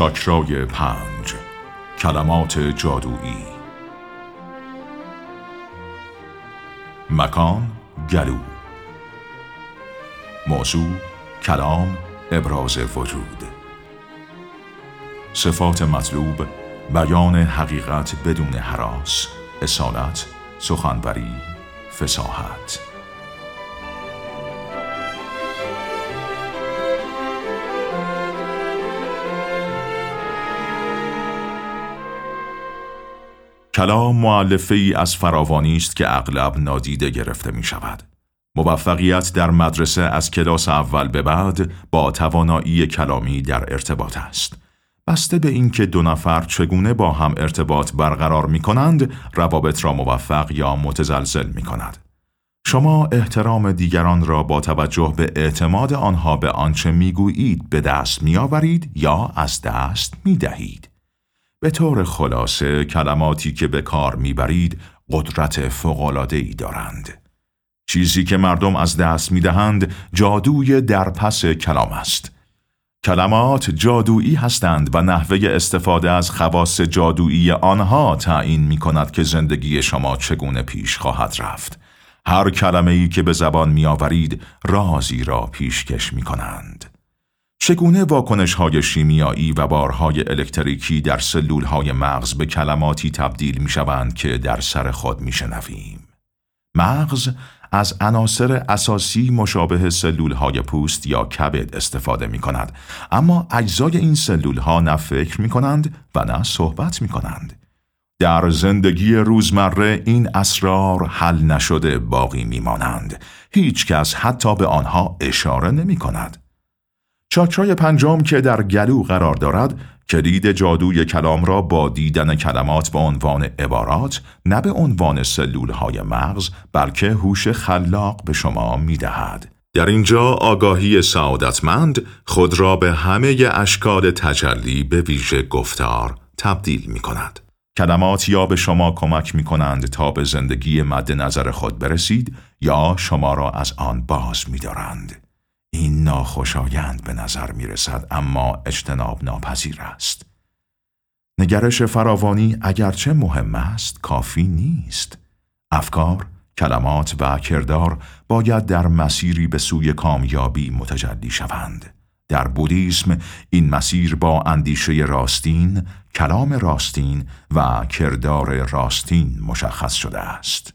چاکرای پنج کلمات جادویی. مکان گلو. موضوع کلام ابراز وجود. صفات مطلوب بیان حقیقت بدون حراس اصالت سخنوری فساحت کلام معلفه ای از فراوانی است که اغلب نادیده گرفته می شود. موفقیت در مدرسه از کلاس اول به بعد با توانایی کلامی در ارتباط است. بسته به اینکه دو نفر چگونه با هم ارتباط برقرار می کنند، روابط را موفق یا متزلزل می کند. شما احترام دیگران را با توجه به اعتماد آنها به آنچه می‌گویید به دست میآورید یا از دست می دهید. به طور خلاصه کلماتی که به کار می‌برید قدرت فوق‌العاده‌ای دارند. چیزی که مردم از دست می‌دهند جادوی در پس کلام است. کلمات جادویی هستند و نحوه استفاده از خواص جادویی آنها تعیین می کند که زندگی شما چگونه پیش خواهد رفت. هر کلمه ای که به زبان می آورید رازی را پیشکش می کنند. چگونه واکنش های شیمیایی و بارهای الکتریکی در سلول های مغز به کلماتی تبدیل می شوند که در سر خود می شنویم. مغز از عناصر اساسی مشابه سلول های پوست یا کبد استفاده می کند اما اجزای این سلول ها نه فکر می کنند و نه صحبت می کنند. در زندگی روزمره این اسرار حل نشده باقی می مانند. هیچ کس حتی به آنها اشاره نمی کند. چاکرای پنجم که در گلو قرار دارد کلید جادوی کلام را با دیدن کلمات به عنوان عبارات نه به عنوان سلول های مغز بلکه هوش خلاق به شما می دهد. در اینجا آگاهی سعادتمند خود را به همه اشکال تجلی به ویژه گفتار تبدیل می کند. کلمات یا به شما کمک می کنند تا به زندگی مد نظر خود برسید یا شما را از آن باز می دارند. این ناخوشایند به نظر می رسد اما اجتناب ناپذیر است. نگرش فراوانی اگرچه مهم است کافی نیست. افکار، کلمات و کردار باید در مسیری به سوی کامیابی متجلی شوند. در بودیسم این مسیر با اندیشه راستین، کلام راستین و کردار راستین مشخص شده است.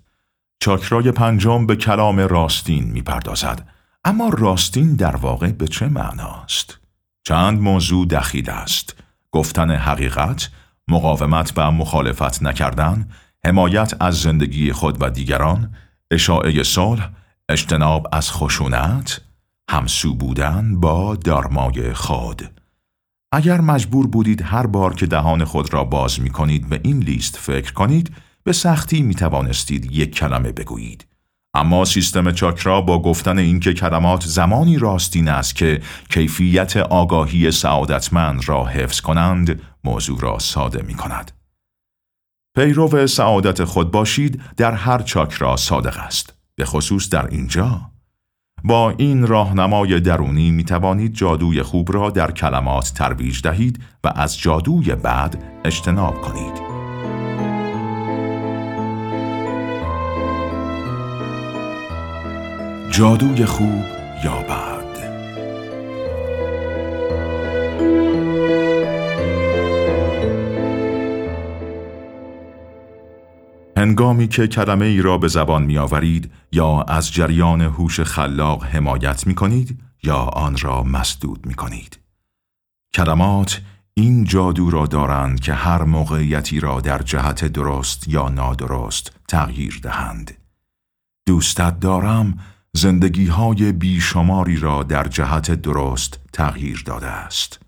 چاکرای پنجم به کلام راستین می پردازد اما راستین در واقع به چه معناست؟ چند موضوع دخیل است. گفتن حقیقت، مقاومت و مخالفت نکردن، حمایت از زندگی خود و دیگران، اشاعه صلح، اجتناب از خشونت، همسو بودن با دارمای خود. اگر مجبور بودید هر بار که دهان خود را باز می کنید به این لیست فکر کنید، به سختی می توانستید یک کلمه بگویید. اما سیستم چاکرا با گفتن اینکه کلمات زمانی راستین است که کیفیت آگاهی سعادتمند را حفظ کنند موضوع را ساده می کند. پیرو سعادت خود باشید در هر چاکرا صادق است. به خصوص در اینجا. با این راهنمای درونی می توانید جادوی خوب را در کلمات ترویج دهید و از جادوی بعد اجتناب کنید. جادوی خوب یا بد هنگامی که کلمه ای را به زبان می آورید یا از جریان هوش خلاق حمایت می کنید یا آن را مسدود می کنید. کلمات این جادو را دارند که هر موقعیتی را در جهت درست یا نادرست تغییر دهند. دوستت دارم زندگی های بیشماری را در جهت درست تغییر داده است.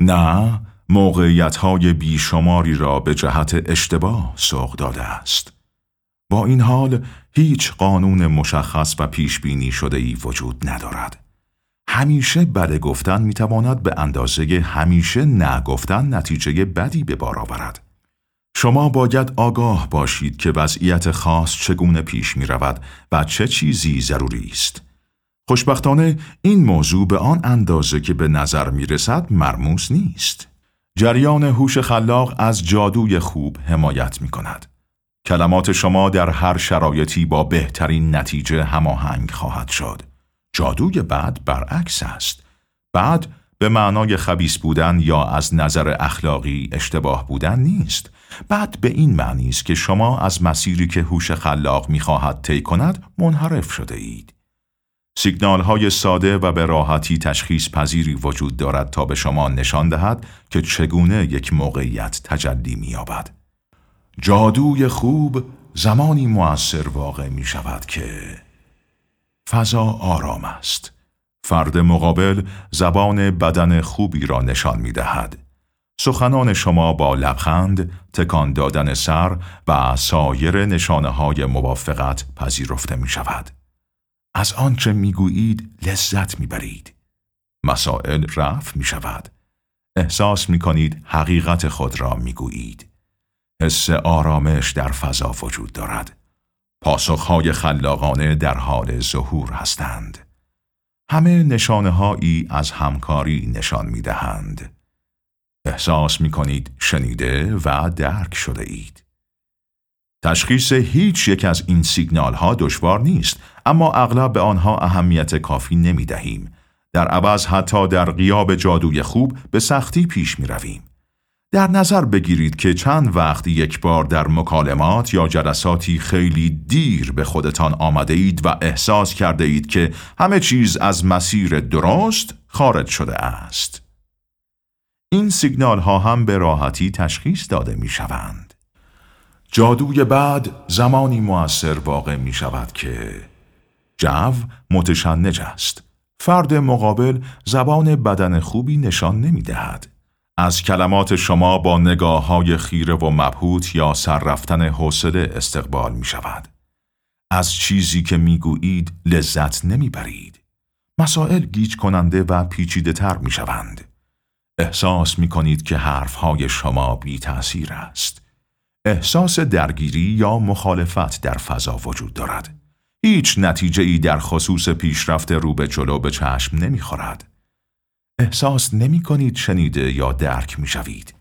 نه موقعیت های بیشماری را به جهت اشتباه سوق داده است. با این حال هیچ قانون مشخص و پیش بینی شده ای وجود ندارد. همیشه بد گفتن می‌تواند به اندازه همیشه نگفتن نتیجه بدی به بار آورد. شما باید آگاه باشید که وضعیت خاص چگونه پیش می رود و چه چیزی ضروری است. خوشبختانه این موضوع به آن اندازه که به نظر می رسد مرموز نیست. جریان هوش خلاق از جادوی خوب حمایت می کند. کلمات شما در هر شرایطی با بهترین نتیجه هماهنگ خواهد شد. جادوی بعد برعکس است. بعد به معنای خبیس بودن یا از نظر اخلاقی اشتباه بودن نیست. بعد به این معنی است که شما از مسیری که هوش خلاق می‌خواهد طی کند منحرف شده اید. سیگنال های ساده و به راحتی تشخیص پذیری وجود دارد تا به شما نشان دهد که چگونه یک موقعیت تجلی می‌یابد. جادوی خوب زمانی مؤثر واقع می شود که فضا آرام است. فرد مقابل زبان بدن خوبی را نشان می دهد. سخنان شما با لبخند، تکان دادن سر و سایر نشانه های موافقت پذیرفته می شود. از آنچه می گویید لذت می برید. مسائل رفع می شود. احساس می کنید حقیقت خود را می گویید. حس آرامش در فضا وجود دارد. پاسخهای خلاقانه در حال ظهور هستند. همه نشانه هایی از همکاری نشان می دهند. احساس می کنید شنیده و درک شده اید. تشخیص هیچ یک از این سیگنال ها دشوار نیست اما اغلب به آنها اهمیت کافی نمی دهیم. در عوض حتی در قیاب جادوی خوب به سختی پیش می رویم. در نظر بگیرید که چند وقت یک بار در مکالمات یا جلساتی خیلی دیر به خودتان آمده اید و احساس کرده اید که همه چیز از مسیر درست خارج شده است. این سیگنال ها هم به راحتی تشخیص داده می شوند. جادوی بعد زمانی موثر واقع می شود که جو متشنج است. فرد مقابل زبان بدن خوبی نشان نمی دهد. از کلمات شما با نگاه های خیره و مبهوت یا سر رفتن حوصله استقبال می شود. از چیزی که می گویید لذت نمی برید. مسائل گیج کننده و پیچیده تر می شوند. احساس می کنید که حرفهای شما بی تأثیر است. احساس درگیری یا مخالفت در فضا وجود دارد. هیچ نتیجه ای در خصوص پیشرفت رو به جلو به چشم نمی خورد. احساس نمی کنید شنیده یا درک می شوید.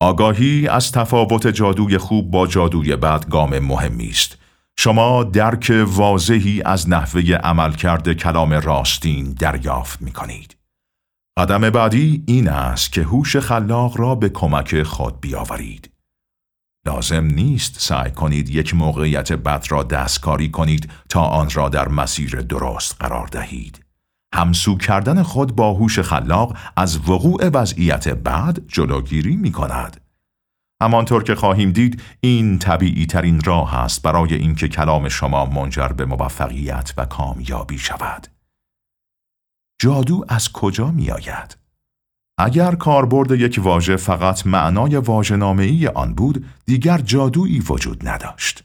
آگاهی از تفاوت جادوی خوب با جادوی بد گام مهمی است. شما درک واضحی از نحوه عملکرد کلام راستین دریافت می کنید. قدم بعدی این است که هوش خلاق را به کمک خود بیاورید. لازم نیست سعی کنید یک موقعیت بد را دستکاری کنید تا آن را در مسیر درست قرار دهید. همسو کردن خود با هوش خلاق از وقوع وضعیت بد جلوگیری می کند. همانطور که خواهیم دید این طبیعی ترین راه است برای اینکه کلام شما منجر به موفقیت و کامیابی شود. جادو از کجا می آید؟ اگر کاربرد یک واژه فقط معنای واژه‌نامه‌ای آن بود، دیگر جادویی وجود نداشت.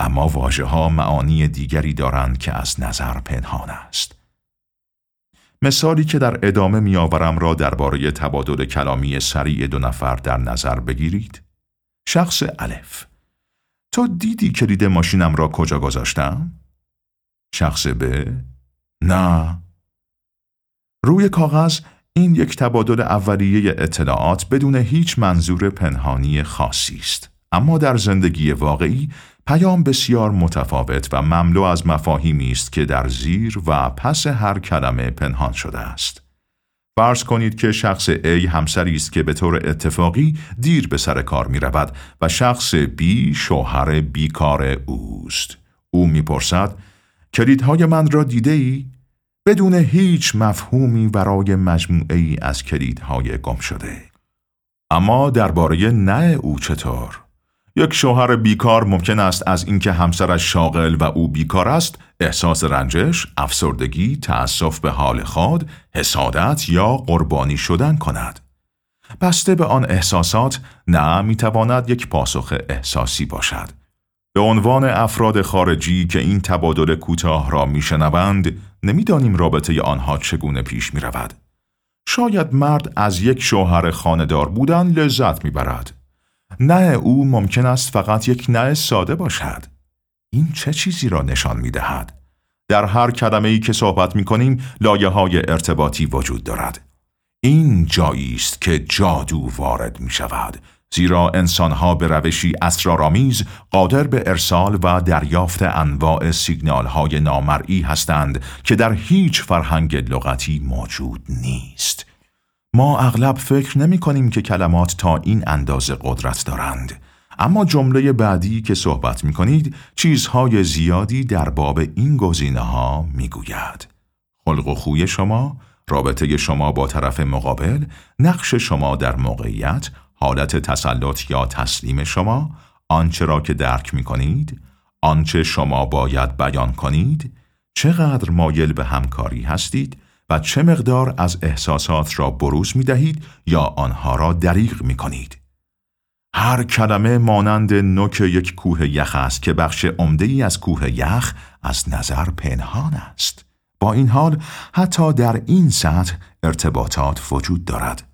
اما واژه ها معانی دیگری دارند که از نظر پنهان است. مثالی که در ادامه میآورم را درباره تبادل کلامی سریع دو نفر در نظر بگیرید. شخص الف تو دیدی کلید ماشینم را کجا گذاشتم؟ شخص ب نه روی کاغذ این یک تبادل اولیه اطلاعات بدون هیچ منظور پنهانی خاصی است. اما در زندگی واقعی پیام بسیار متفاوت و مملو از مفاهیمی است که در زیر و پس هر کلمه پنهان شده است. فرض کنید که شخص A همسری است که به طور اتفاقی دیر به سر کار می رود و شخص B شوهر بیکار اوست. او می‌پرسد کلیدهای من را دیده ای؟ بدون هیچ مفهومی برای مجموعه ای از کلیدهای گم شده. اما درباره نه او چطور؟ یک شوهر بیکار ممکن است از اینکه همسرش شاغل و او بیکار است احساس رنجش، افسردگی، تأسف به حال خود، حسادت یا قربانی شدن کند. بسته به آن احساسات نه می‌تواند یک پاسخ احساسی باشد. به عنوان افراد خارجی که این تبادل کوتاه را میشنوند نمی‌دانیم رابطه آنها چگونه پیش می رود. شاید مرد از یک شوهر خاندار بودن لذت می‌برد. نه او ممکن است فقط یک نه ساده باشد. این چه چیزی را نشان می دهد؟ در هر کلمه ای که صحبت می کنیم لایه های ارتباطی وجود دارد. این جایی است که جادو وارد می شود زیرا انسانها به روشی اسرارآمیز قادر به ارسال و دریافت انواع سیگنال های نامرئی هستند که در هیچ فرهنگ لغتی موجود نیست. ما اغلب فکر نمی کنیم که کلمات تا این اندازه قدرت دارند. اما جمله بعدی که صحبت می کنید چیزهای زیادی در باب این گزینه ها می گوید. خلق و خوی شما، رابطه شما با طرف مقابل، نقش شما در موقعیت، حالت تسلط یا تسلیم شما، آنچه را که درک می کنید، آنچه شما باید بیان کنید، چقدر مایل به همکاری هستید و چه مقدار از احساسات را بروز می دهید یا آنها را دریغ می کنید. هر کلمه مانند نوک یک کوه یخ است که بخش عمده ای از کوه یخ از نظر پنهان است. با این حال حتی در این سطح ارتباطات وجود دارد.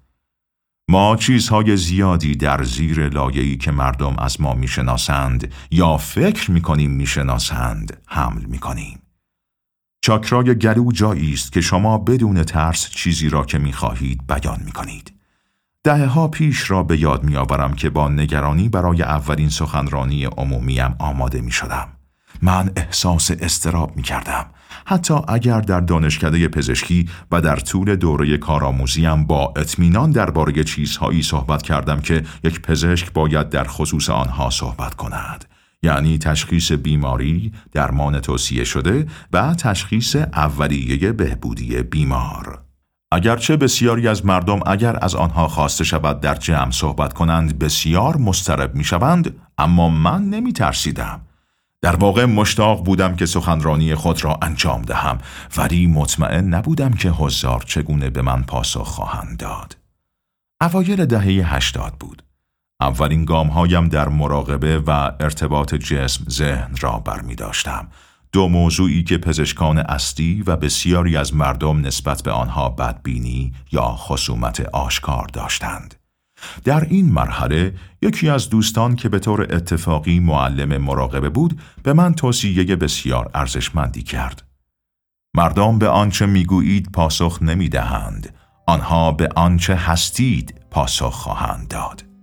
ما چیزهای زیادی در زیر لایه‌ای که مردم از ما می‌شناسند یا فکر می‌کنیم می‌شناسند حمل می‌کنیم. چاکرای گلو جایی است که شما بدون ترس چیزی را که می‌خواهید بیان می‌کنید. دهه ها پیش را به یاد میآورم که با نگرانی برای اولین سخنرانی عمومیم آماده می شدم. من احساس استراب می کردم. حتی اگر در دانشکده پزشکی و در طول دوره کارآموزیم با اطمینان درباره چیزهایی صحبت کردم که یک پزشک باید در خصوص آنها صحبت کند. یعنی تشخیص بیماری، درمان توصیه شده و تشخیص اولیه بهبودی بیمار. اگرچه بسیاری از مردم اگر از آنها خواسته شود در جمع صحبت کنند بسیار مسترب می شوند اما من نمی ترسیدم. در واقع مشتاق بودم که سخنرانی خود را انجام دهم ولی مطمئن نبودم که هزار چگونه به من پاسخ خواهند داد. اوایل دهه هشتاد بود. اولین گام هایم در مراقبه و ارتباط جسم ذهن را برمی داشتم. دو موضوعی که پزشکان اصلی و بسیاری از مردم نسبت به آنها بدبینی یا خصومت آشکار داشتند. در این مرحله یکی از دوستان که به طور اتفاقی معلم مراقبه بود به من توصیه بسیار ارزشمندی کرد. مردم به آنچه می‌گویید پاسخ نمی دهند. آنها به آنچه هستید پاسخ خواهند داد.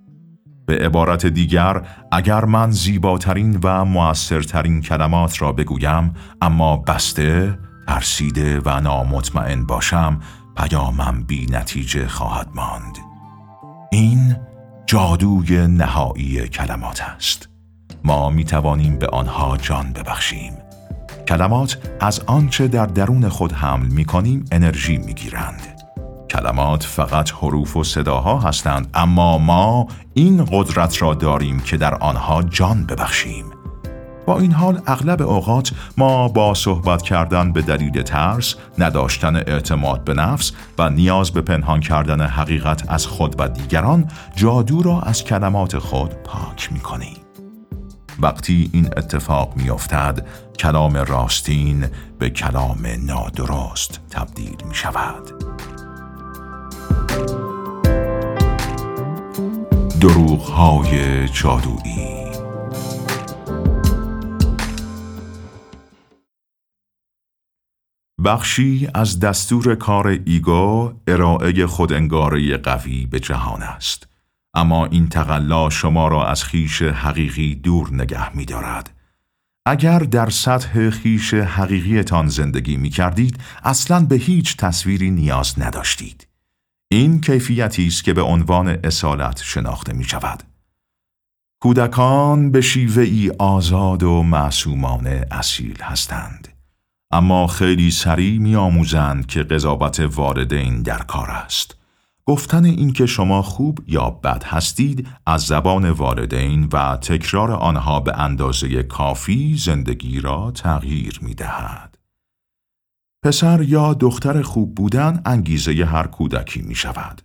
به عبارت دیگر اگر من زیباترین و موثرترین کلمات را بگویم اما بسته، ترسیده و نامطمئن باشم پیامم بی نتیجه خواهد ماند. این جادوی نهایی کلمات است. ما می توانیم به آنها جان ببخشیم. کلمات از آنچه در درون خود حمل می کنیم انرژی می گیرند. کلمات فقط حروف و صداها هستند اما ما این قدرت را داریم که در آنها جان ببخشیم. با این حال اغلب اوقات ما با صحبت کردن به دلیل ترس، نداشتن اعتماد به نفس و نیاز به پنهان کردن حقیقت از خود و دیگران جادو را از کلمات خود پاک می کنیم. وقتی این اتفاق می افتد، کلام راستین به کلام نادرست تبدیل می شود. دروغ های جادویی بخشی از دستور کار ایگو ارائه خودانگاره قوی به جهان است. اما این تقلا شما را از خیش حقیقی دور نگه می دارد. اگر در سطح خیش حقیقیتان زندگی می کردید، اصلا به هیچ تصویری نیاز نداشتید. این کیفیتی است که به عنوان اصالت شناخته می شود. کودکان به شیوه ای آزاد و معصومانه اصیل هستند. اما خیلی سریع می آموزند که قضاوت والدین در کار است. گفتن اینکه شما خوب یا بد هستید از زبان والدین و تکرار آنها به اندازه کافی زندگی را تغییر می دهد. پسر یا دختر خوب بودن انگیزه هر کودکی می شود.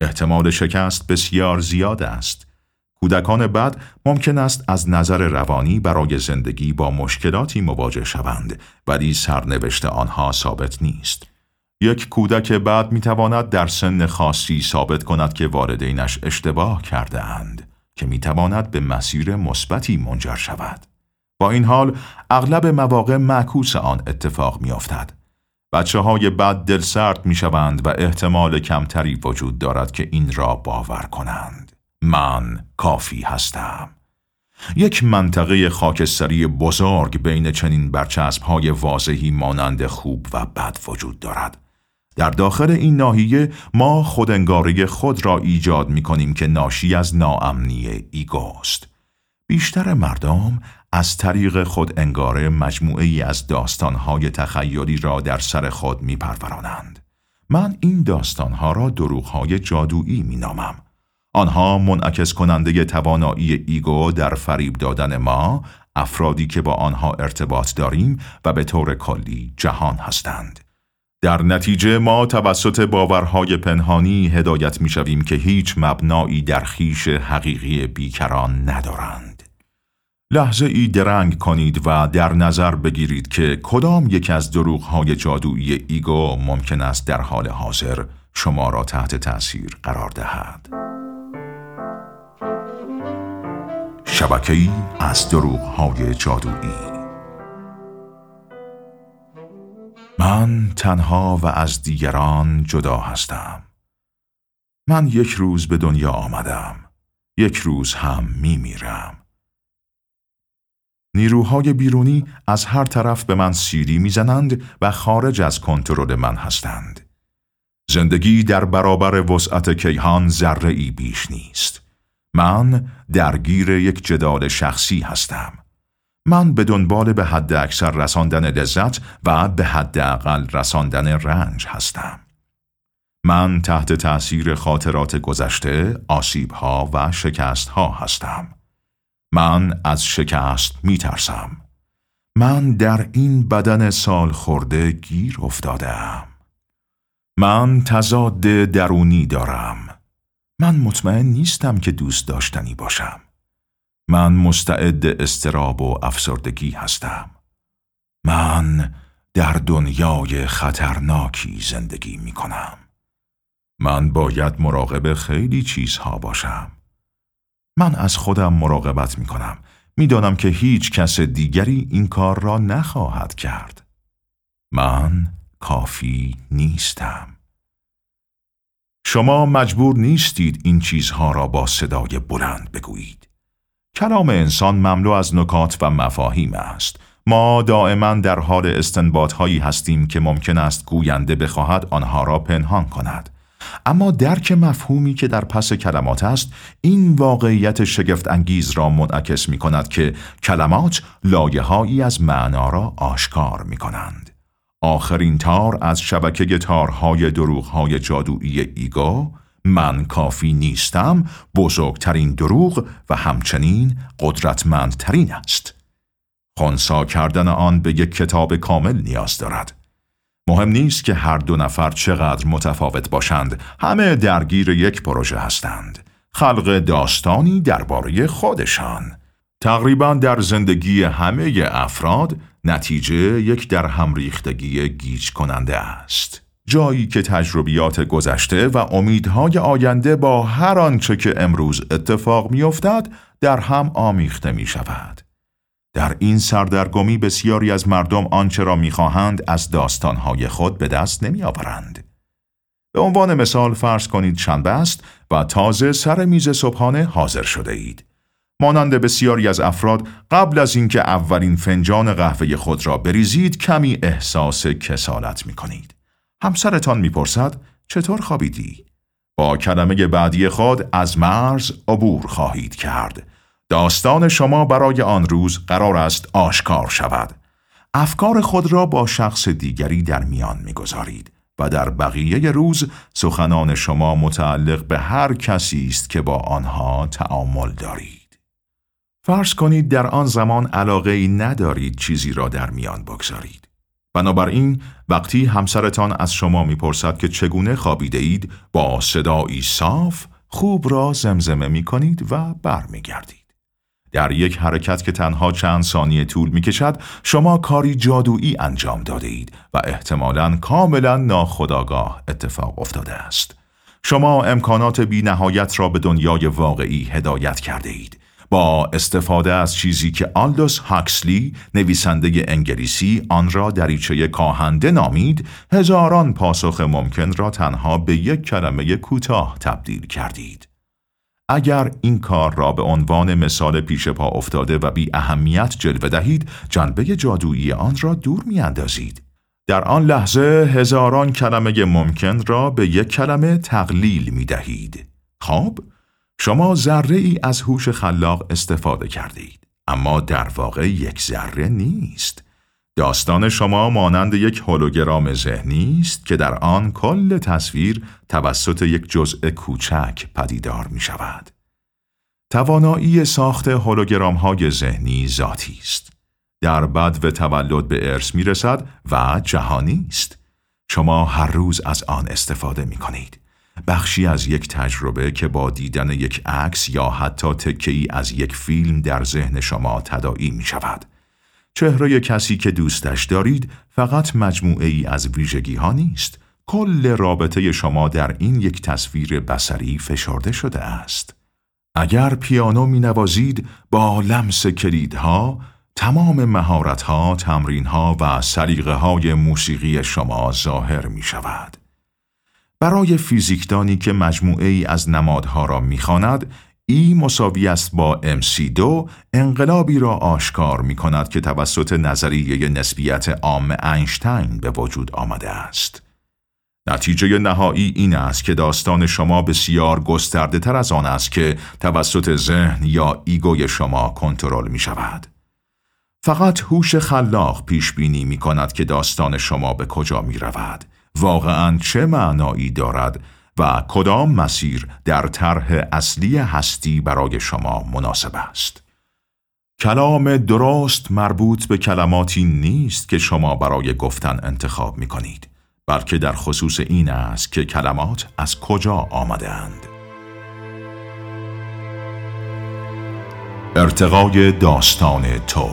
احتمال شکست بسیار زیاد است. کودکان بد ممکن است از نظر روانی برای زندگی با مشکلاتی مواجه شوند ولی سرنوشت آنها ثابت نیست. یک کودک بد می تواند در سن خاصی ثابت کند که والدینش اشتباه کرده اند که می تواند به مسیر مثبتی منجر شود. با این حال اغلب مواقع معکوس آن اتفاق می افتد. بچه های بد دل سرد می شوند و احتمال کمتری وجود دارد که این را باور کنند. من کافی هستم. یک منطقه خاکستری بزرگ بین چنین برچسب های واضحی مانند خوب و بد وجود دارد. در داخل این ناحیه ما خودنگاری خود را ایجاد می کنیم که ناشی از ناامنی ایگوست. بیشتر مردم از طریق خود انگاره مجموعه ای از داستانهای تخیلی را در سر خود می پرورانند. من این داستانها را دروغهای جادویی می نامم. آنها منعکس کننده توانایی ego در فریب دادن ما، افرادی که با آنها ارتباط داریم و به طور کلی جهان هستند. در نتیجه ما توسط باورهای پنهانی هدایت می شویم که هیچ مبنایی در خویش حقیقی بیکران ندارند. لحظه ای درنگ کنید و در نظر بگیرید که کدام یک از دروغهای جادویی ego ممکن است در حال حاضر شما را تحت تأثیر قرار دهد. شبکه‌ای از دروغهای جادویی من تنها و از دیگران جدا هستم. من یک روز به دنیا آمدم. یک روز هم می میرم. نیروهای بیرونی از هر طرف به من سیری می‌زنند و خارج از کنترل من هستند. زندگی در برابر وسعت کیهان ذره ای بیش نیست. من درگیر یک جدال شخصی هستم. من به دنبال به حد اکثر رساندن لذت و به حد اقل رساندن رنج هستم. من تحت تأثیر خاطرات گذشته، آسیبها و شکستها هستم. من از شکست می ترسم. من در این بدن سال خورده گیر افتادم. من تضاد درونی دارم. من مطمئن نیستم که دوست داشتنی باشم. من مستعد استراب و افسردگی هستم. من در دنیای خطرناکی زندگی می کنم. من باید مراقب خیلی چیزها باشم. من از خودم مراقبت می کنم. می دانم که هیچ کس دیگری این کار را نخواهد کرد. من کافی نیستم. شما مجبور نیستید این چیزها را با صدای بلند بگویید. کلام انسان مملو از نکات و مفاهیم است. ما دائما در حال استنباط هایی هستیم که ممکن است گوینده بخواهد آنها را پنهان کند. اما درک مفهومی که در پس کلمات است این واقعیت شگفت انگیز را منعکس می کند که کلمات لایه هایی از معنا را آشکار می کنند. آخرین تار از شبکه تارهای دروغهای جادویی ایگو من کافی نیستم بزرگترین دروغ و همچنین قدرتمندترین است. خونسا کردن آن به یک کتاب کامل نیاز دارد. مهم نیست که هر دو نفر چقدر متفاوت باشند، همه درگیر یک پروژه هستند. خلق داستانی درباره خودشان. تقریبا در زندگی همه افراد نتیجه یک در هم ریختگی گیج کننده است. جایی که تجربیات گذشته و امیدهای آینده با هر آنچه که امروز اتفاق میافتد در هم آمیخته می شود. در این سردرگمی بسیاری از مردم آنچه را می‌خواهند از داستانهای خود به دست نمیآورند. به عنوان مثال فرض کنید شنبه است و تازه سر میز صبحانه حاضر شده اید. مانند بسیاری از افراد قبل از اینکه اولین فنجان قهوه خود را بریزید کمی احساس کسالت می کنید. همسرتان می‌پرسد چطور خوابیدی؟ با کلمه بعدی خود از مرز عبور خواهید کرد. داستان شما برای آن روز قرار است آشکار شود. افکار خود را با شخص دیگری در میان می‌گذارید و در بقیه روز سخنان شما متعلق به هر کسی است که با آنها تعامل دارید. فرض کنید در آن زمان علاقه ای ندارید چیزی را در میان بگذارید. بنابراین وقتی همسرتان از شما می‌پرسد که چگونه خوابیده اید با صدایی صاف خوب را زمزمه می کنید و برمیگردید. در یک حرکت که تنها چند ثانیه طول می کشد شما کاری جادویی انجام داده اید و احتمالا کاملا ناخداگاه اتفاق افتاده است. شما امکانات بی نهایت را به دنیای واقعی هدایت کرده اید. با استفاده از چیزی که آلدوس هاکسلی نویسنده انگلیسی آن را دریچه کاهنده نامید هزاران پاسخ ممکن را تنها به یک کلمه کوتاه تبدیل کردید اگر این کار را به عنوان مثال پیش پا افتاده و بی اهمیت جلوه دهید جنبه جادویی آن را دور می اندازید. در آن لحظه هزاران کلمه ممکن را به یک کلمه تقلیل می دهید. خب شما ذره ای از هوش خلاق استفاده کردید اما در واقع یک ذره نیست داستان شما مانند یک هولوگرام ذهنی است که در آن کل تصویر توسط یک جزء کوچک پدیدار می شود. توانایی ساخت هولوگرام های ذهنی ذاتی است. در بد و تولد به ارث می رسد و جهانی است. شما هر روز از آن استفاده می کنید. بخشی از یک تجربه که با دیدن یک عکس یا حتی تکی از یک فیلم در ذهن شما تداعی می شود. چهره کسی که دوستش دارید فقط مجموعه ای از ویژگی ها نیست. کل رابطه شما در این یک تصویر بسری فشرده شده است. اگر پیانو می نوازید با لمس کلیدها، تمام مهارتها، تمرینها و سلیقه های موسیقی شما ظاهر می شود. برای فیزیکدانی که مجموعه ای از نمادها را می‌خواند ای مساوی است با MC2 انقلابی را آشکار می کند که توسط نظریه نسبیت عام اینشتین به وجود آمده است. نتیجه نهایی این است که داستان شما بسیار گسترده تر از آن است که توسط ذهن یا ایگوی شما کنترل می شود. فقط هوش خلاق پیش بینی می کند که داستان شما به کجا می رود واقعا چه معنایی دارد و کدام مسیر در طرح اصلی هستی برای شما مناسب است. کلام درست مربوط به کلماتی نیست که شما برای گفتن انتخاب می کنید بلکه در خصوص این است که کلمات از کجا آمده اند. ارتقای داستان تو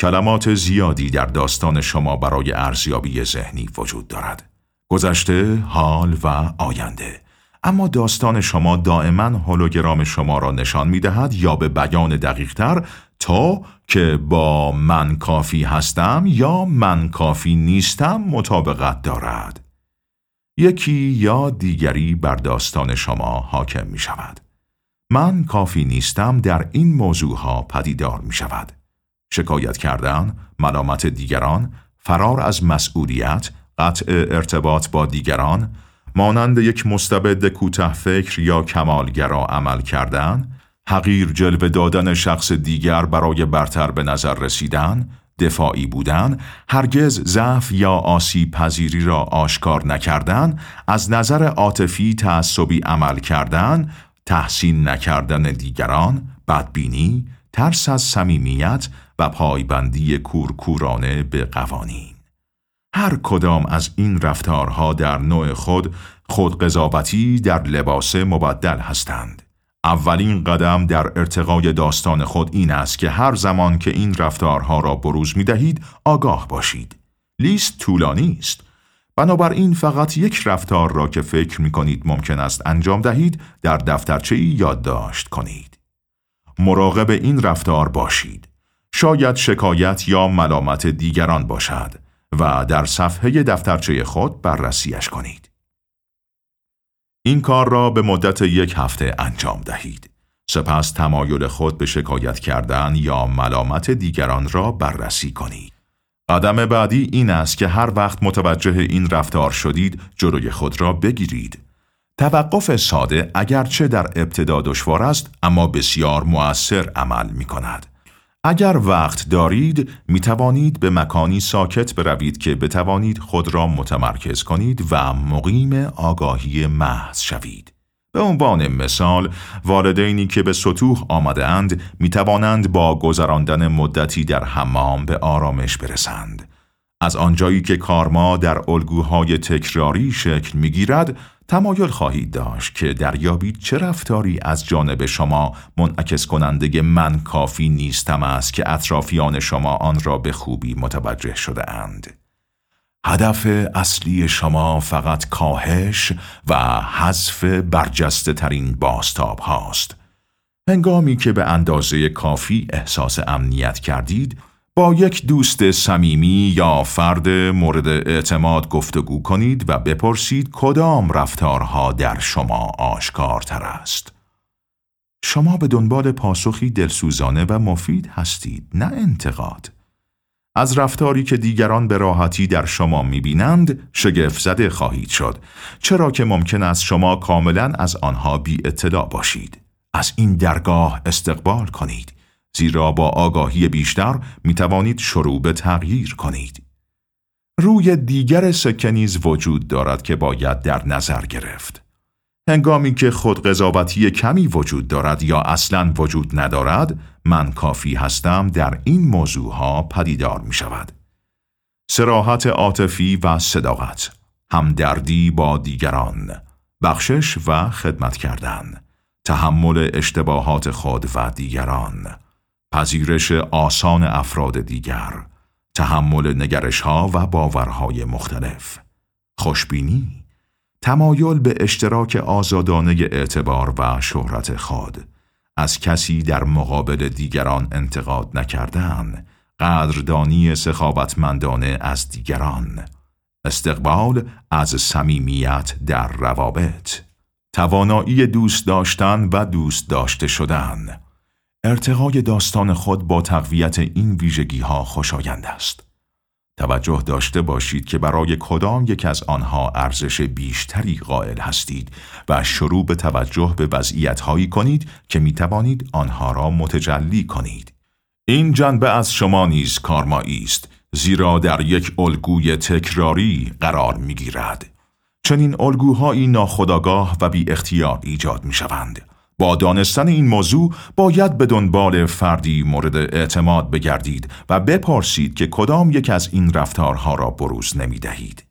کلمات زیادی در داستان شما برای ارزیابی ذهنی وجود دارد. گذشته، حال و آینده. اما داستان شما دائما هولوگرام شما را نشان می دهد یا به بیان دقیقتر تا که با من کافی هستم یا من کافی نیستم مطابقت دارد. یکی یا دیگری بر داستان شما حاکم می شود. من کافی نیستم در این موضوع ها پدیدار می شود. شکایت کردن، ملامت دیگران، فرار از مسئولیت، قطع ارتباط با دیگران، مانند یک مستبد کوته فکر یا کمالگرا عمل کردن، حقیر جلوه دادن شخص دیگر برای برتر به نظر رسیدن، دفاعی بودن، هرگز ضعف یا آسیب پذیری را آشکار نکردن، از نظر عاطفی تعصبی عمل کردن، تحسین نکردن دیگران، بدبینی، ترس از صمیمیت و پایبندی کورکورانه به قوانین. هر کدام از این رفتارها در نوع خود خودقضاوتی در لباس مبدل هستند. اولین قدم در ارتقای داستان خود این است که هر زمان که این رفتارها را بروز می دهید آگاه باشید. لیست طولانی است. بنابراین فقط یک رفتار را که فکر می کنید ممکن است انجام دهید در دفترچه یادداشت کنید. مراقب این رفتار باشید. شاید شکایت یا ملامت دیگران باشد و در صفحه دفترچه خود بررسیش کنید. این کار را به مدت یک هفته انجام دهید. سپس تمایل خود به شکایت کردن یا ملامت دیگران را بررسی کنید. قدم بعدی این است که هر وقت متوجه این رفتار شدید جلوی خود را بگیرید. توقف ساده اگرچه در ابتدا دشوار است اما بسیار مؤثر عمل می کند. اگر وقت دارید می توانید به مکانی ساکت بروید که بتوانید خود را متمرکز کنید و مقیم آگاهی محض شوید. به عنوان مثال والدینی که به سطوح آمده اند می توانند با گذراندن مدتی در حمام به آرامش برسند. از آنجایی که کارما در الگوهای تکراری شکل می گیرد، تمایل خواهید داشت که دریابید چه رفتاری از جانب شما منعکس کننده من کافی نیستم است که اطرافیان شما آن را به خوبی متوجه شده اند. هدف اصلی شما فقط کاهش و حذف برجسته ترین باستاب هاست. هنگامی که به اندازه کافی احساس امنیت کردید، با یک دوست صمیمی یا فرد مورد اعتماد گفتگو کنید و بپرسید کدام رفتارها در شما آشکارتر است. شما به دنبال پاسخی دلسوزانه و مفید هستید، نه انتقاد. از رفتاری که دیگران به راحتی در شما می‌بینند شگفت زده خواهید شد چرا که ممکن است شما کاملا از آنها بی اطلاع باشید از این درگاه استقبال کنید زیرا با آگاهی بیشتر می توانید شروع به تغییر کنید روی دیگر سکه نیز وجود دارد که باید در نظر گرفت هنگامی که خود قضاوتی کمی وجود دارد یا اصلا وجود ندارد من کافی هستم در این موضوع ها پدیدار می شود. سراحت عاطفی و صداقت همدردی با دیگران بخشش و خدمت کردن تحمل اشتباهات خود و دیگران پذیرش آسان افراد دیگر تحمل نگرش ها و باورهای مختلف. خوشبینی تمایل به اشتراک آزادانه اعتبار و شهرت خود. از کسی در مقابل دیگران انتقاد نکردن قدردانی سخاوتمندانه از دیگران. استقبال از صمیمیت در روابط. توانایی دوست داشتن و دوست داشته شدن. ارتقای داستان خود با تقویت این ویژگی ها خوشایند است توجه داشته باشید که برای کدام یک از آنها ارزش بیشتری قائل هستید و شروع به توجه به وضعیت هایی کنید که می توانید آنها را متجلی کنید. این جنبه از شما نیز کارمایی است زیرا در یک الگوی تکراری قرار می گیرد. چنین الگوهایی ناخداگاه و بی اختیار ایجاد می شوند. با دانستن این موضوع باید به دنبال فردی مورد اعتماد بگردید و بپرسید که کدام یک از این رفتارها را بروز نمی دهید.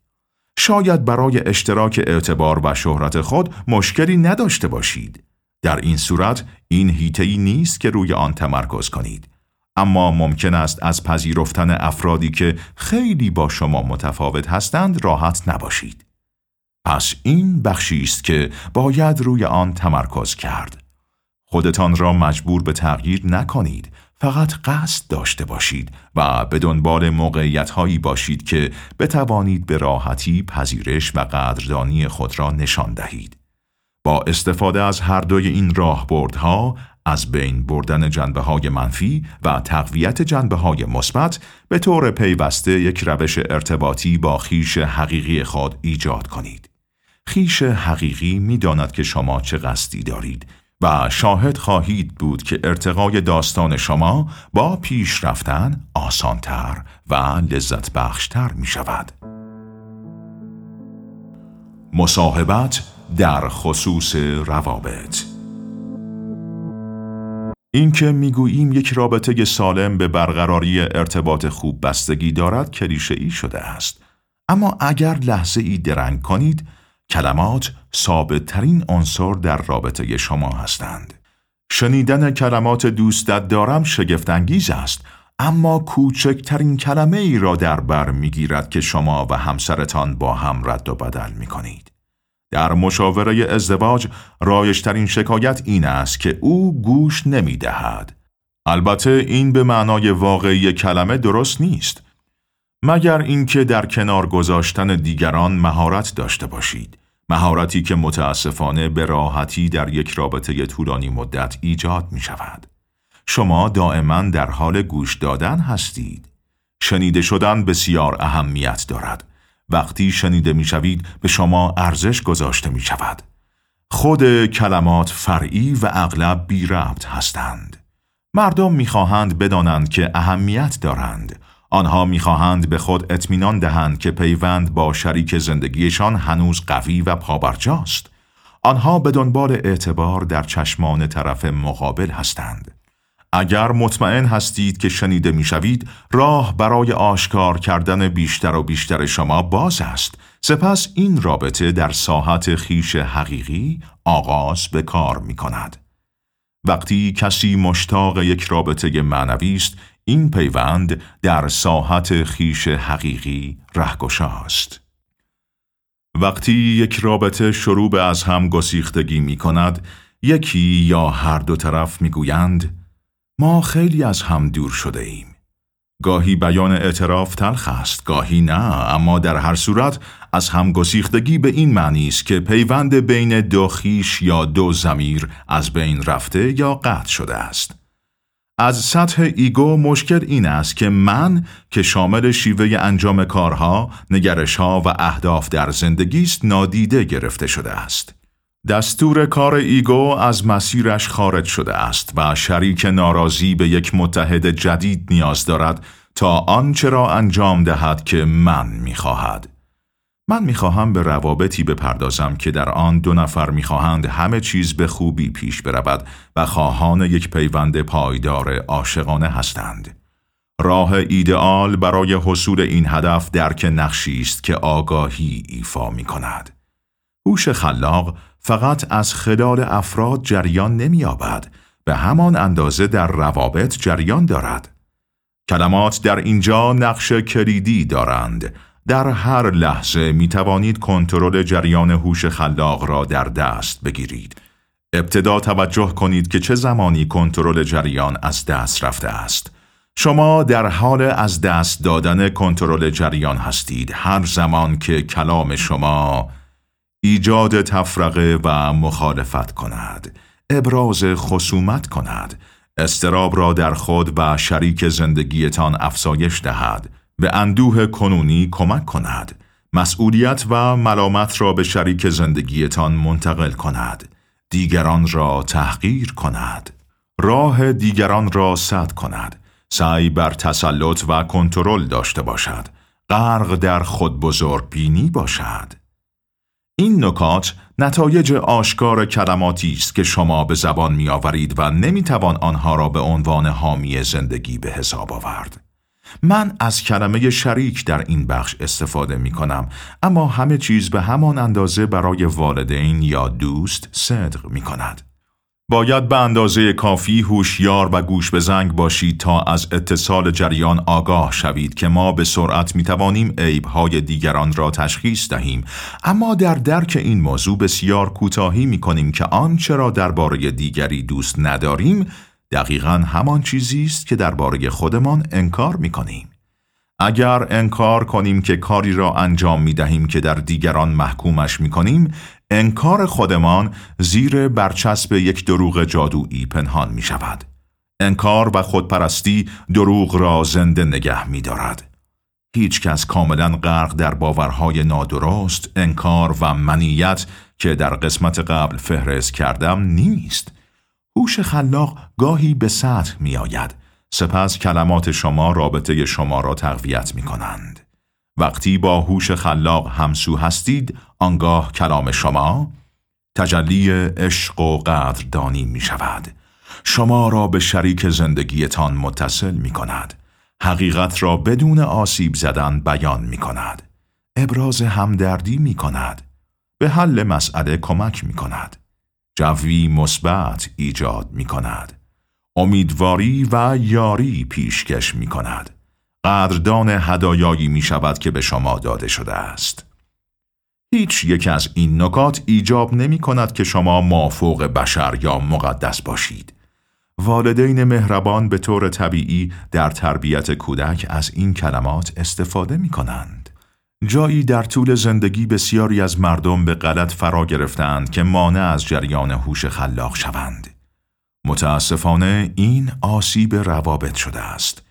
شاید برای اشتراک اعتبار و شهرت خود مشکلی نداشته باشید. در این صورت این هیتهی نیست که روی آن تمرکز کنید. اما ممکن است از پذیرفتن افرادی که خیلی با شما متفاوت هستند راحت نباشید. پس این بخشی است که باید روی آن تمرکز کرد. خودتان را مجبور به تغییر نکنید، فقط قصد داشته باشید و به دنبال موقعیت هایی باشید که بتوانید به راحتی پذیرش و قدردانی خود را نشان دهید. با استفاده از هر دوی این راهبردها از بین بردن جنبه های منفی و تقویت جنبه های مثبت به طور پیوسته یک روش ارتباطی با خیش حقیقی خود ایجاد کنید. خیش حقیقی می‌داند که شما چه قصدی دارید و شاهد خواهید بود که ارتقای داستان شما با پیش رفتن آسانتر و لذت بخشتر می شود. مصاحبت در خصوص روابط اینکه می‌گوییم یک رابطه سالم به برقراری ارتباط خوب بستگی دارد کلیشه ای شده است اما اگر لحظه ای درنگ کنید کلمات ثابت ترین عنصر در رابطه شما هستند. شنیدن کلمات دوستت دارم شگفتانگیز است اما کوچکترین کلمه ای را در بر می‌گیرد که شما و همسرتان با هم رد و بدل می کنید. در مشاوره ازدواج رایشترین شکایت این است که او گوش نمی دهد. البته این به معنای واقعی کلمه درست نیست. مگر اینکه در کنار گذاشتن دیگران مهارت داشته باشید. مهارتی که متاسفانه به راحتی در یک رابطه طولانی مدت ایجاد می شود. شما دائما در حال گوش دادن هستید. شنیده شدن بسیار اهمیت دارد. وقتی شنیده می شوید به شما ارزش گذاشته می شود. خود کلمات فرعی و اغلب بی ربط هستند. مردم می‌خواهند بدانند که اهمیت دارند آنها می‌خواهند به خود اطمینان دهند که پیوند با شریک زندگیشان هنوز قوی و پابرجاست. آنها به دنبال اعتبار در چشمان طرف مقابل هستند. اگر مطمئن هستید که شنیده می‌شوید، راه برای آشکار کردن بیشتر و بیشتر شما باز است. سپس این رابطه در ساحت خیش حقیقی آغاز به کار می کند. وقتی کسی مشتاق یک رابطه معنوی است این پیوند در ساحت خیش حقیقی رهگشاست. وقتی یک رابطه شروع به از هم گسیختگی می کند، یکی یا هر دو طرف می‌گویند ما خیلی از هم دور شده ایم. گاهی بیان اعتراف تلخ است، گاهی نه، اما در هر صورت از هم گسیختگی به این معنی است که پیوند بین دو خویش یا دو ضمیر از بین رفته یا قطع شده است. از سطح ego مشکل این است که من که شامل شیوه انجام کارها، نگرشها و اهداف در زندگی است نادیده گرفته شده است. دستور کار ego از مسیرش خارج شده است و شریک ناراضی به یک متحد جدید نیاز دارد تا آنچه را انجام دهد که من می‌خواهد. من می‌خواهم به روابطی بپردازم که در آن دو نفر می‌خواهند همه چیز به خوبی پیش برود و خواهان یک پیوند پایدار عاشقانه هستند. راه ایدئال برای حصول این هدف درک نقشی است که آگاهی ایفا می کند. هوش خلاق فقط از خلال افراد جریان نمییابد به همان اندازه در روابط جریان دارد. کلمات در اینجا نقش کلیدی دارند در هر لحظه می توانید کنترل جریان هوش خلاق را در دست بگیرید. ابتدا توجه کنید که چه زمانی کنترل جریان از دست رفته است. شما در حال از دست دادن کنترل جریان هستید هر زمان که کلام شما ایجاد تفرقه و مخالفت کند، ابراز خصومت کند، استراب را در خود و شریک زندگیتان افزایش دهد، به اندوه کنونی کمک کند، مسئولیت و ملامت را به شریک زندگیتان منتقل کند، دیگران را تحقیر کند، راه دیگران را سد کند، سعی بر تسلط و کنترل داشته باشد، غرق در خود بزرگ بینی باشد. این نکات نتایج آشکار کلماتی است که شما به زبان می آورید و نمی توان آنها را به عنوان حامی زندگی به حساب آورد. من از کلمه شریک در این بخش استفاده می کنم اما همه چیز به همان اندازه برای والدین یا دوست صدق می کند. باید به اندازه کافی هوشیار و گوش به زنگ باشید تا از اتصال جریان آگاه شوید که ما به سرعت می توانیم عیبهای دیگران را تشخیص دهیم اما در درک این موضوع بسیار کوتاهی می کنیم که آنچه را درباره دیگری دوست نداریم دقیقا همان چیزی است که درباره خودمان انکار می کنیم. اگر انکار کنیم که کاری را انجام می دهیم که در دیگران محکومش می کنیم، انکار خودمان زیر برچسب یک دروغ جادویی پنهان می شود. انکار و خودپرستی دروغ را زنده نگه می دارد. هیچ کس کاملا غرق در باورهای نادرست، انکار و منیت که در قسمت قبل فهرست کردم نیست. هوش خلاق گاهی به سطح می آید. سپس کلمات شما رابطه شما را تقویت می کنند. وقتی با هوش خلاق همسو هستید، آنگاه کلام شما تجلی عشق و قدردانی می شود. شما را به شریک زندگیتان متصل می کند. حقیقت را بدون آسیب زدن بیان می کند. ابراز همدردی می کند. به حل مسئله کمک می کند. جوی مثبت ایجاد می کند. امیدواری و یاری پیشکش می کند. قدردان هدایایی می شود که به شما داده شده است. هیچ یک از این نکات ایجاب نمی کند که شما مافوق بشر یا مقدس باشید. والدین مهربان به طور طبیعی در تربیت کودک از این کلمات استفاده می کنند. جایی در طول زندگی بسیاری از مردم به غلط فرا گرفتند که مانع از جریان هوش خلاق شوند. متاسفانه این آسیب روابط شده است.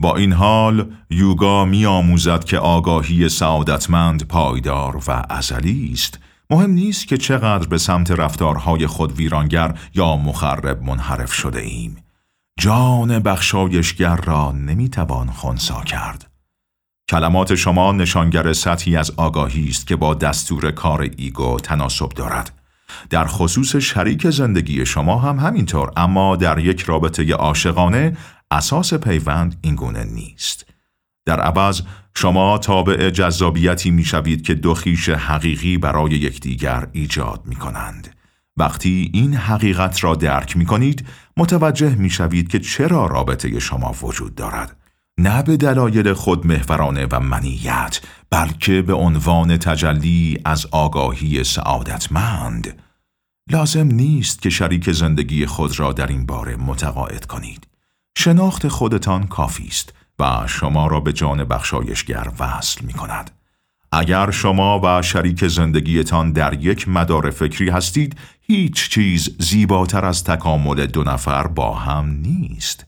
با این حال یوگا می آموزد که آگاهی سعادتمند پایدار و ازلی است مهم نیست که چقدر به سمت رفتارهای خود ویرانگر یا مخرب منحرف شده ایم جان بخشایشگر را نمی‌توان خونسا کرد کلمات شما نشانگر سطحی از آگاهی است که با دستور کار ایگو تناسب دارد در خصوص شریک زندگی شما هم همینطور اما در یک رابطه عاشقانه اساس پیوند این گونه نیست. در عوض شما تابع جذابیتی می‌شوید که دو خیش حقیقی برای یکدیگر ایجاد می کنند. وقتی این حقیقت را درک می کنید متوجه می شوید که چرا رابطه شما وجود دارد. نه به دلایل خود محورانه و منیت بلکه به عنوان تجلی از آگاهی سعادتمند لازم نیست که شریک زندگی خود را در این باره متقاعد کنید. شناخت خودتان کافی است و شما را به جان بخشایشگر وصل می کند. اگر شما و شریک زندگیتان در یک مدار فکری هستید، هیچ چیز زیباتر از تکامل دو نفر با هم نیست.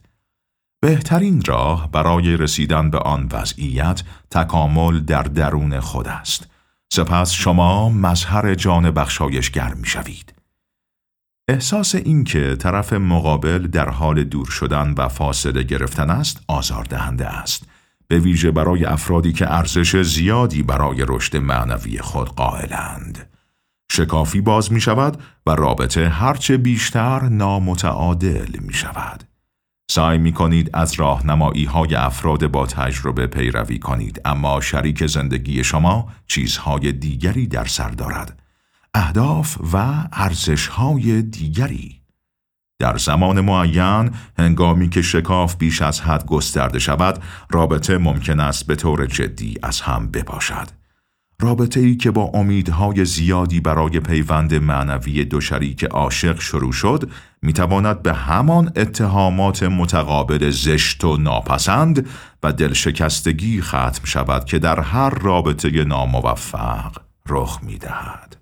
بهترین راه برای رسیدن به آن وضعیت تکامل در درون خود است. سپس شما مظهر جان بخشایشگر می شوید. احساس اینکه طرف مقابل در حال دور شدن و فاصله گرفتن است آزاردهنده است. به ویژه برای افرادی که ارزش زیادی برای رشد معنوی خود قائلند. شکافی باز می شود و رابطه هرچه بیشتر نامتعادل می شود. سعی می کنید از راهنمایی های افراد با تجربه پیروی کنید اما شریک زندگی شما چیزهای دیگری در سر دارد. اهداف و ارزش های دیگری. در زمان معین هنگامی که شکاف بیش از حد گسترده شود رابطه ممکن است به طور جدی از هم بپاشد. رابطه ای که با امیدهای زیادی برای پیوند معنوی دو شریک عاشق شروع شد می‌تواند به همان اتهامات متقابل زشت و ناپسند و دلشکستگی ختم شود که در هر رابطه ناموفق رخ می‌دهد.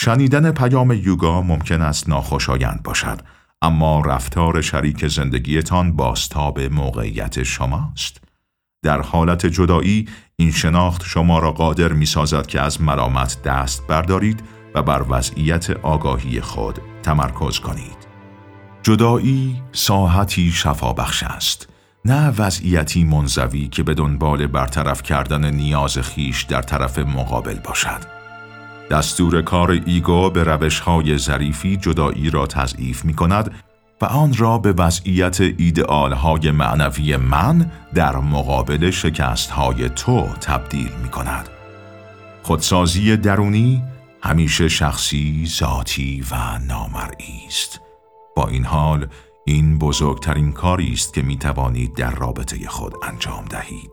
شنیدن پیام یوگا ممکن است ناخوشایند باشد اما رفتار شریک زندگیتان باستاب موقعیت شماست. در حالت جدایی این شناخت شما را قادر می سازد که از ملامت دست بردارید و بر وضعیت آگاهی خود تمرکز کنید. جدایی ساحتی شفابخش است. نه وضعیتی منزوی که به دنبال برطرف کردن نیاز خیش در طرف مقابل باشد. دستور کار ایگو به روش های ظریفی جدایی را تضعیف می کند و آن را به وضعیت ایدئال های معنوی من در مقابل شکست های تو تبدیل می کند. خودسازی درونی همیشه شخصی، ذاتی و نامرئی است. با این حال این بزرگترین کاری است که می توانید در رابطه خود انجام دهید.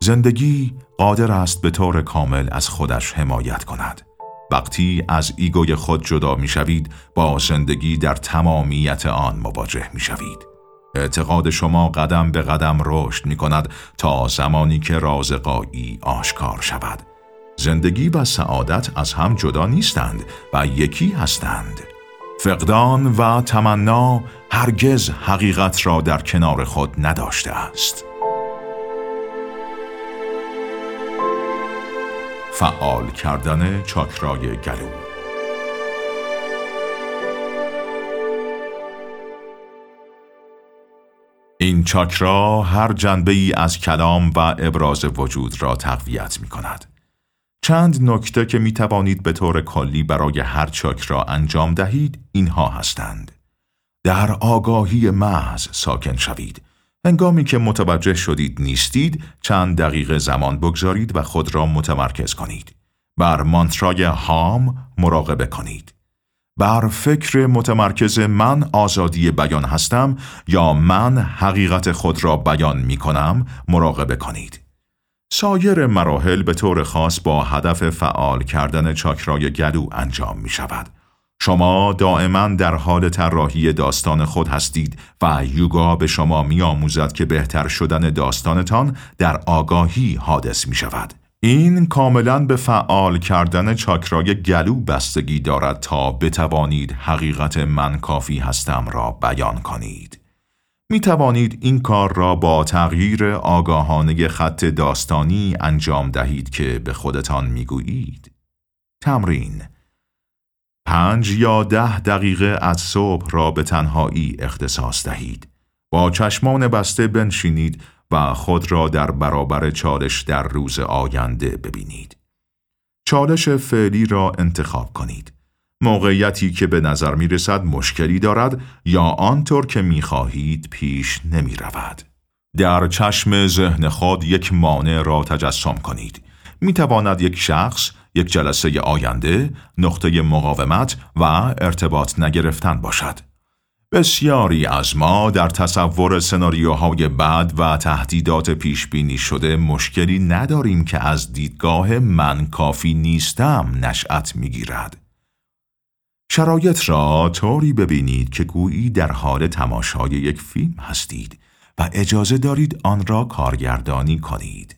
زندگی قادر است به طور کامل از خودش حمایت کند. وقتی از ایگوی خود جدا می شوید با زندگی در تمامیت آن مواجه می شوید. اعتقاد شما قدم به قدم رشد می کند تا زمانی که رازقایی آشکار شود. زندگی و سعادت از هم جدا نیستند و یکی هستند. فقدان و تمنا هرگز حقیقت را در کنار خود نداشته است. فعال کردن چاکرای گلو این چاکرا هر جنبه ای از کلام و ابراز وجود را تقویت می کند. چند نکته که می توانید به طور کلی برای هر چاکرا انجام دهید اینها هستند. در آگاهی محض ساکن شوید هنگامی که متوجه شدید نیستید چند دقیقه زمان بگذارید و خود را متمرکز کنید. بر مانترای هام مراقبه کنید. بر فکر متمرکز من آزادی بیان هستم یا من حقیقت خود را بیان می کنم مراقبه کنید. سایر مراحل به طور خاص با هدف فعال کردن چاکرای گلو انجام می شود. شما دائما در حال طراحی داستان خود هستید و یوگا به شما می آموزد که بهتر شدن داستانتان در آگاهی حادث می شود. این کاملا به فعال کردن چاکرای گلو بستگی دارد تا بتوانید حقیقت من کافی هستم را بیان کنید. می توانید این کار را با تغییر آگاهانه خط داستانی انجام دهید که به خودتان می گویید. تمرین پنج یا ده دقیقه از صبح را به تنهایی اختصاص دهید. با چشمان بسته بنشینید و خود را در برابر چالش در روز آینده ببینید. چالش فعلی را انتخاب کنید. موقعیتی که به نظر می رسد مشکلی دارد یا آنطور که می خواهید پیش نمی رود. در چشم ذهن خود یک مانع را تجسم کنید. می تواند یک شخص یک جلسه آینده، نقطه مقاومت و ارتباط نگرفتن باشد. بسیاری از ما در تصور سناریوهای بد و تهدیدات پیش بینی شده مشکلی نداریم که از دیدگاه من کافی نیستم نشأت می‌گیرد. شرایط را طوری ببینید که گویی در حال تماشای یک فیلم هستید و اجازه دارید آن را کارگردانی کنید.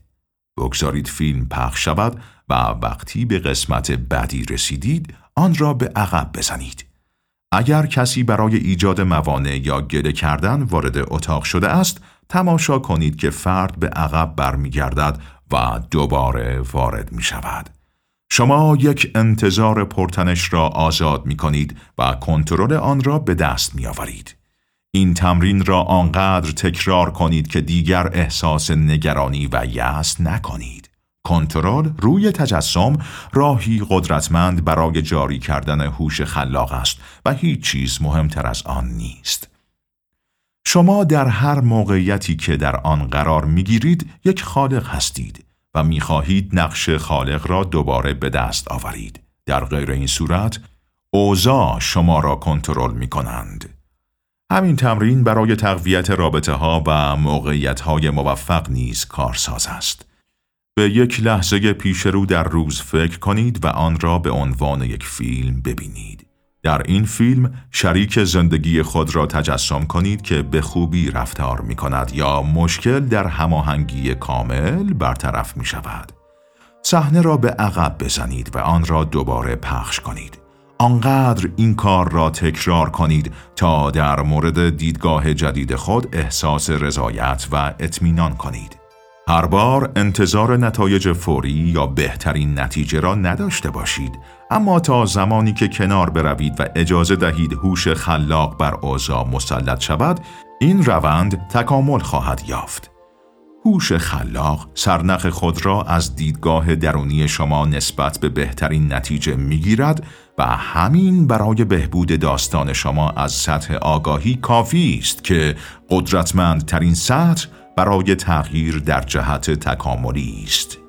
بگذارید فیلم پخش شود و وقتی به قسمت بعدی رسیدید آن را به عقب بزنید. اگر کسی برای ایجاد موانع یا گله کردن وارد اتاق شده است، تماشا کنید که فرد به عقب برمیگردد و دوباره وارد می شود. شما یک انتظار پرتنش را آزاد می کنید و کنترل آن را به دست می آورید. این تمرین را آنقدر تکرار کنید که دیگر احساس نگرانی و یأس نکنید. کنترل روی تجسم راهی قدرتمند برای جاری کردن هوش خلاق است و هیچ چیز مهمتر از آن نیست. شما در هر موقعیتی که در آن قرار می‌گیرید یک خالق هستید و می‌خواهید نقش خالق را دوباره به دست آورید. در غیر این صورت، اوضاع شما را کنترل می کنند. همین تمرین برای تقویت رابطه ها و موقعیت های موفق نیز کارساز است. به یک لحظه پیش رو در روز فکر کنید و آن را به عنوان یک فیلم ببینید. در این فیلم شریک زندگی خود را تجسم کنید که به خوبی رفتار می کند یا مشکل در هماهنگی کامل برطرف می شود. صحنه را به عقب بزنید و آن را دوباره پخش کنید. آنقدر این کار را تکرار کنید تا در مورد دیدگاه جدید خود احساس رضایت و اطمینان کنید. هر بار انتظار نتایج فوری یا بهترین نتیجه را نداشته باشید. اما تا زمانی که کنار بروید و اجازه دهید هوش خلاق بر اوضاع مسلط شود این روند تکامل خواهد یافت. هوش خلاق سرنخ خود را از دیدگاه درونی شما نسبت به بهترین نتیجه می‌گیرد و همین برای بهبود داستان شما از سطح آگاهی کافی است که قدرتمندترین سطح برای تغییر در جهت تکاملی است.